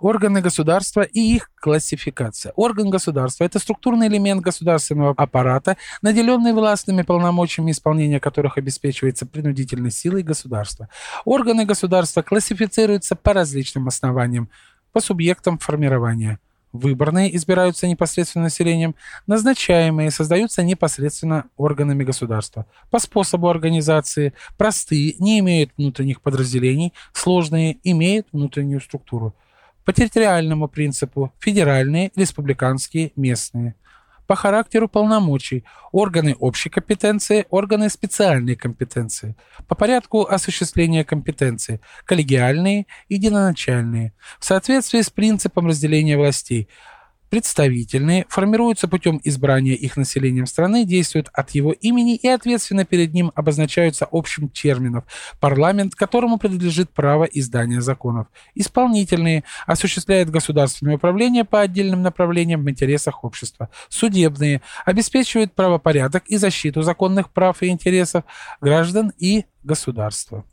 Органы государства и их классификация. Орган государства – это структурный элемент государственного аппарата, наделенный властными полномочиями, исполнения которых обеспечивается принудительной силой государства. Органы государства классифицируются по различным основаниям, по субъектам формирования. Выборные избираются непосредственно населением, назначаемые создаются непосредственно органами государства. По способу организации простые не имеют внутренних подразделений, сложные имеют внутреннюю структуру по территориальному принципу – федеральные, республиканские, местные. По характеру полномочий – органы общей компетенции, органы специальной компетенции. По порядку осуществления компетенции – коллегиальные, единоначальные. В соответствии с принципом разделения властей – представительные, формируются путем избрания их населением страны, действуют от его имени и ответственно перед ним обозначаются общим термином парламент, которому принадлежит право издания законов. Исполнительные осуществляют государственное управление по отдельным направлениям в интересах общества. Судебные обеспечивают правопорядок и защиту законных прав и интересов граждан и государства.